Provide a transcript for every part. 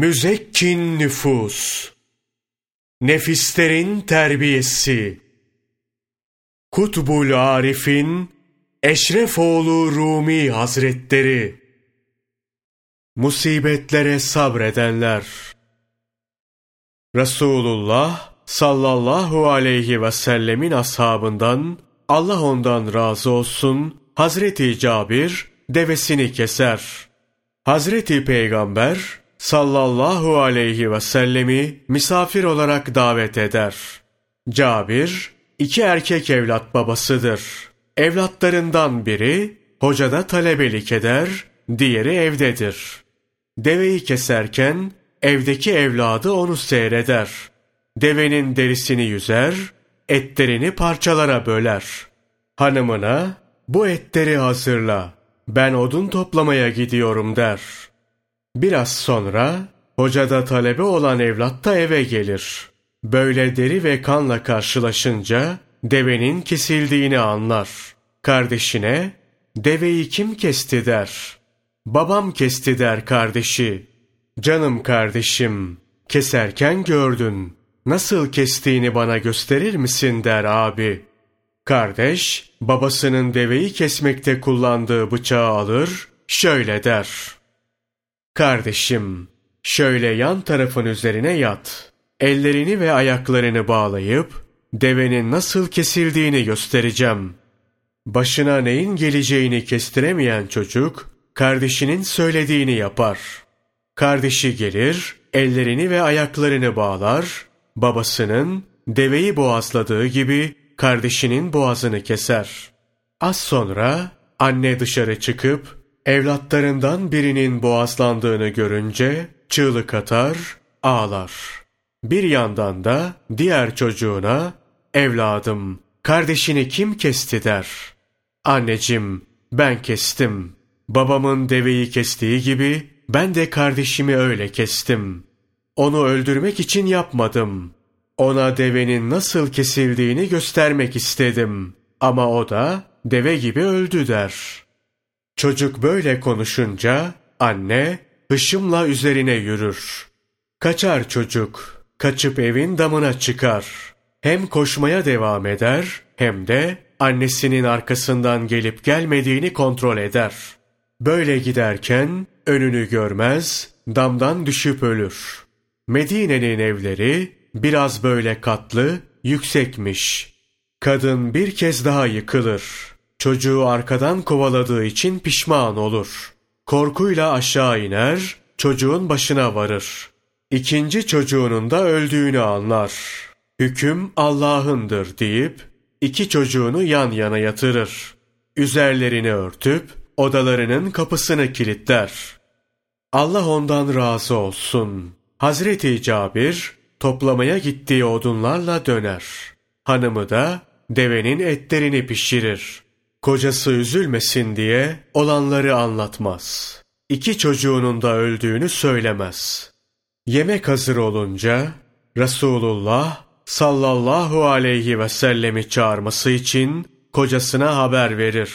Müzekkin nüfus, nefislerin terbiyesi, Kutbul Arif'in Eşrefoğlu Rumi Hazretleri, Musibetlere sabredenler, Resulullah sallallahu aleyhi ve sellemin ashabından, Allah ondan razı olsun, Hazreti Cabir devesini keser. Hazreti Peygamber sallallahu aleyhi ve sellemi misafir olarak davet eder. Cabir, iki erkek evlat babasıdır. Evlatlarından biri hocada talebelik eder, diğeri evdedir. Deveyi keserken evdeki evladı onu seyreder. Devenin derisini yüzer, etlerini parçalara böler. Hanımına bu etleri hazırla, ben odun toplamaya gidiyorum der.'' Biraz sonra hocada talebe olan evlat da eve gelir. Böyle deri ve kanla karşılaşınca devenin kesildiğini anlar. Kardeşine deveyi kim kesti der. Babam kesti der kardeşi. Canım kardeşim keserken gördün. Nasıl kestiğini bana gösterir misin der abi. Kardeş babasının deveyi kesmekte kullandığı bıçağı alır şöyle der. Kardeşim, şöyle yan tarafın üzerine yat. Ellerini ve ayaklarını bağlayıp, devenin nasıl kesildiğini göstereceğim. Başına neyin geleceğini kestiremeyen çocuk, kardeşinin söylediğini yapar. Kardeşi gelir, ellerini ve ayaklarını bağlar, babasının deveyi boğazladığı gibi kardeşinin boğazını keser. Az sonra anne dışarı çıkıp Evlatlarından birinin boğazlandığını görünce çığlık atar, ağlar. Bir yandan da diğer çocuğuna evladım kardeşini kim kesti der. Anneciğim ben kestim. Babamın deveyi kestiği gibi ben de kardeşimi öyle kestim. Onu öldürmek için yapmadım. Ona devenin nasıl kesildiğini göstermek istedim. Ama o da deve gibi öldü der.'' Çocuk böyle konuşunca anne hışımla üzerine yürür. Kaçar çocuk, kaçıp evin damına çıkar. Hem koşmaya devam eder hem de annesinin arkasından gelip gelmediğini kontrol eder. Böyle giderken önünü görmez, damdan düşüp ölür. Medine'nin evleri biraz böyle katlı, yüksekmiş. Kadın bir kez daha yıkılır. Çocuğu arkadan kovaladığı için pişman olur. Korkuyla aşağı iner, çocuğun başına varır. İkinci çocuğunun da öldüğünü anlar. Hüküm Allah'ındır deyip iki çocuğunu yan yana yatırır. Üzerlerini örtüp odalarının kapısını kilitler. Allah ondan razı olsun. Hazreti Cabir toplamaya gittiği odunlarla döner. Hanımı da devenin etlerini pişirir. Kocası üzülmesin diye olanları anlatmaz. İki çocuğunun da öldüğünü söylemez. Yemek hazır olunca Resulullah sallallahu aleyhi ve sellemi çağırması için kocasına haber verir.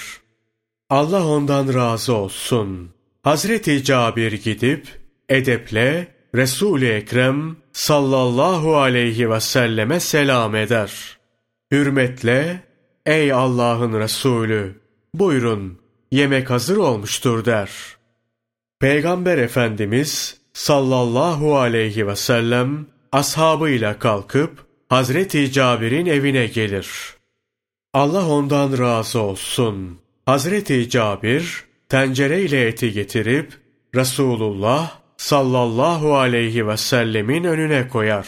Allah ondan razı olsun. Hazreti Cabir gidip edeple Resul-i Ekrem sallallahu aleyhi ve selleme selam eder. Hürmetle Ey Allah'ın Resulü! Buyurun, yemek hazır olmuştur der. Peygamber Efendimiz sallallahu aleyhi ve sellem ashabıyla kalkıp Hazreti Cabir'in evine gelir. Allah ondan razı olsun. Hazreti Cabir tencereyle eti getirip Resulullah sallallahu aleyhi ve sellemin önüne koyar.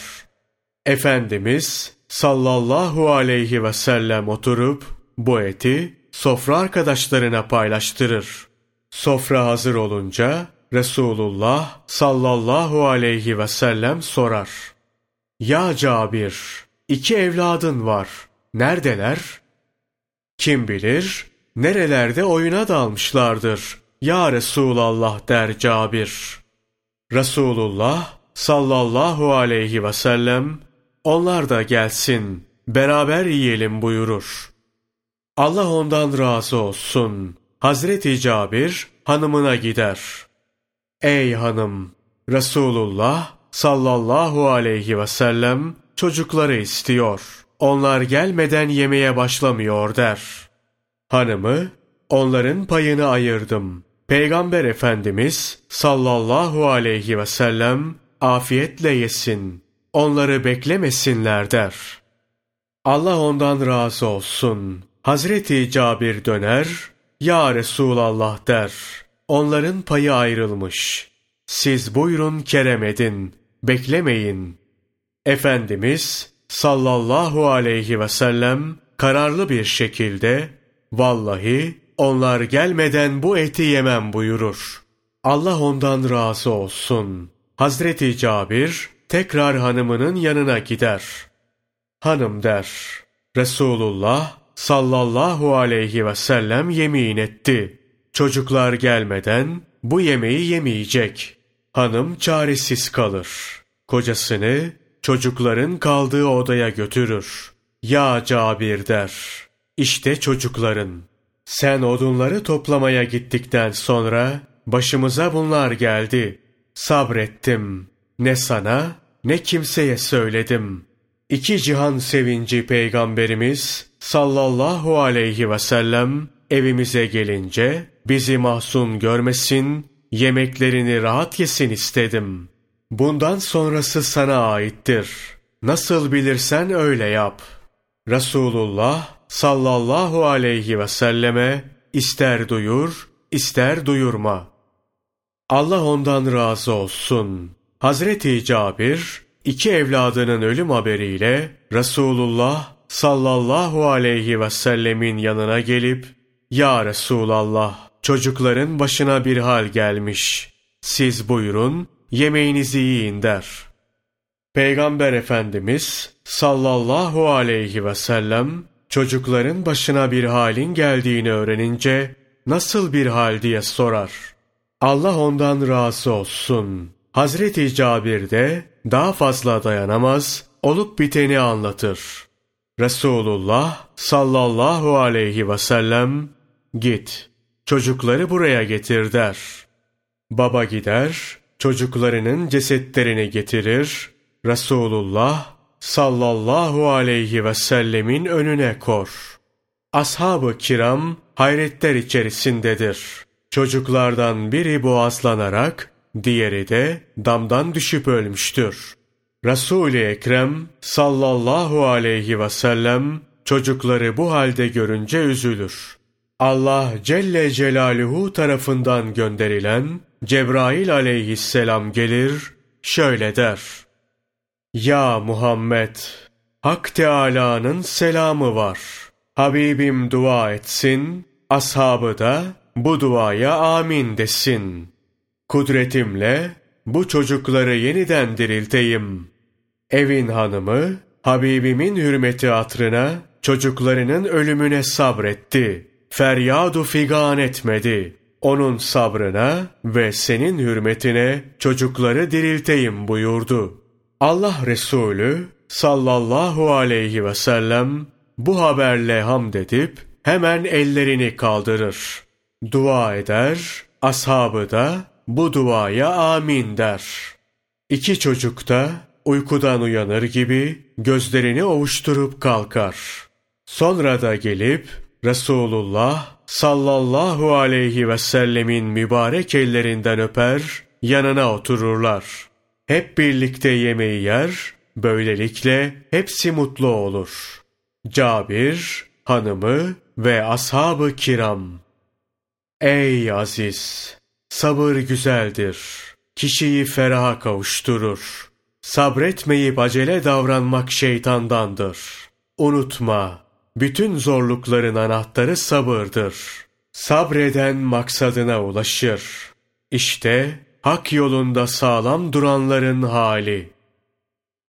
Efendimiz sallallahu aleyhi ve sellem oturup bu eti sofra arkadaşlarına paylaştırır. Sofra hazır olunca Resulullah sallallahu aleyhi ve sellem sorar. Ya Cabir, iki evladın var. Neredeler? Kim bilir, nerelerde oyuna dalmışlardır. Ya Resulallah der Cabir. Resulullah sallallahu aleyhi ve sellem onlar da gelsin, beraber yiyelim buyurur. Allah ondan razı olsun. Hazreti Cabir hanımına gider. Ey hanım, Resulullah sallallahu aleyhi ve sellem çocukları istiyor. Onlar gelmeden yemeye başlamıyor der. Hanımı, onların payını ayırdım. Peygamber Efendimiz sallallahu aleyhi ve sellem afiyetle yesin. Onları beklemesinler der. Allah ondan razı olsun. Hazreti Cabir döner, Ya Resulallah der. Onların payı ayrılmış. Siz buyurun kerem edin, beklemeyin. Efendimiz sallallahu aleyhi ve sellem kararlı bir şekilde, Vallahi onlar gelmeden bu eti yemem buyurur. Allah ondan razı olsun. Hazreti Cabir tekrar hanımının yanına gider. Hanım der, Resulullah sallallahu aleyhi ve sellem yemin etti. Çocuklar gelmeden bu yemeği yemeyecek. Hanım çaresiz kalır. Kocasını çocukların kaldığı odaya götürür. Ya Cabir der. İşte çocukların. Sen odunları toplamaya gittikten sonra başımıza bunlar geldi. Sabrettim. Ne sana ne kimseye söyledim. İki cihan sevinci peygamberimiz sallallahu aleyhi ve sellem evimize gelince bizi mahzun görmesin, yemeklerini rahat yesin istedim. Bundan sonrası sana aittir. Nasıl bilirsen öyle yap. Resulullah sallallahu aleyhi ve selleme ister duyur, ister duyurma. Allah ondan razı olsun. Hazreti Cabir, iki evladının ölüm haberiyle Resulullah sallallahu aleyhi ve sellemin yanına gelip, Ya Resulallah, çocukların başına bir hal gelmiş. Siz buyurun, yemeğinizi yiyin der. Peygamber Efendimiz sallallahu aleyhi ve sellem, çocukların başına bir halin geldiğini öğrenince, nasıl bir hal diye sorar. Allah ondan razı olsun. Hazreti Cabir de daha fazla dayanamaz, olup biteni anlatır. Resulullah sallallahu aleyhi ve sellem, git, çocukları buraya getir der. Baba gider, çocuklarının cesetlerini getirir, Resulullah sallallahu aleyhi ve sellemin önüne kor. Ashab-ı kiram hayretler içerisindedir. Çocuklardan biri boğazlanarak, diğeri de damdan düşüp ölmüştür. Resul-i Ekrem sallallahu aleyhi ve sellem çocukları bu halde görünce üzülür. Allah Celle Celaluhu tarafından gönderilen Cebrail aleyhisselam gelir, şöyle der. Ya Muhammed! Hak Teâlâ'nın selamı var. Habibim dua etsin, ashabı da bu duaya amin desin. Kudretimle bu çocukları yeniden dirilteyim. Evin hanımı, Habibimin hürmeti hatrına çocuklarının ölümüne sabretti. Feryadu figan etmedi. Onun sabrına ve senin hürmetine çocukları dirilteyim buyurdu. Allah Resulü sallallahu aleyhi ve sellem bu haberle hamd edip hemen ellerini kaldırır. Dua eder, ashabı da bu duaya amin der. İki çocuk da uykudan uyanır gibi gözlerini ovuşturup kalkar. Sonra da gelip Resulullah sallallahu aleyhi ve sellemin mübarek ellerinden öper, yanına otururlar. Hep birlikte yemeği yer, böylelikle hepsi mutlu olur. Cabir, hanımı ve ashab-ı kiram. Ey aziz! Sabır güzeldir. Kişiyi feraha kavuşturur. Sabretmeyip acele davranmak şeytandandır. Unutma, bütün zorlukların anahtarı sabırdır. Sabreden maksadına ulaşır. İşte hak yolunda sağlam duranların hali.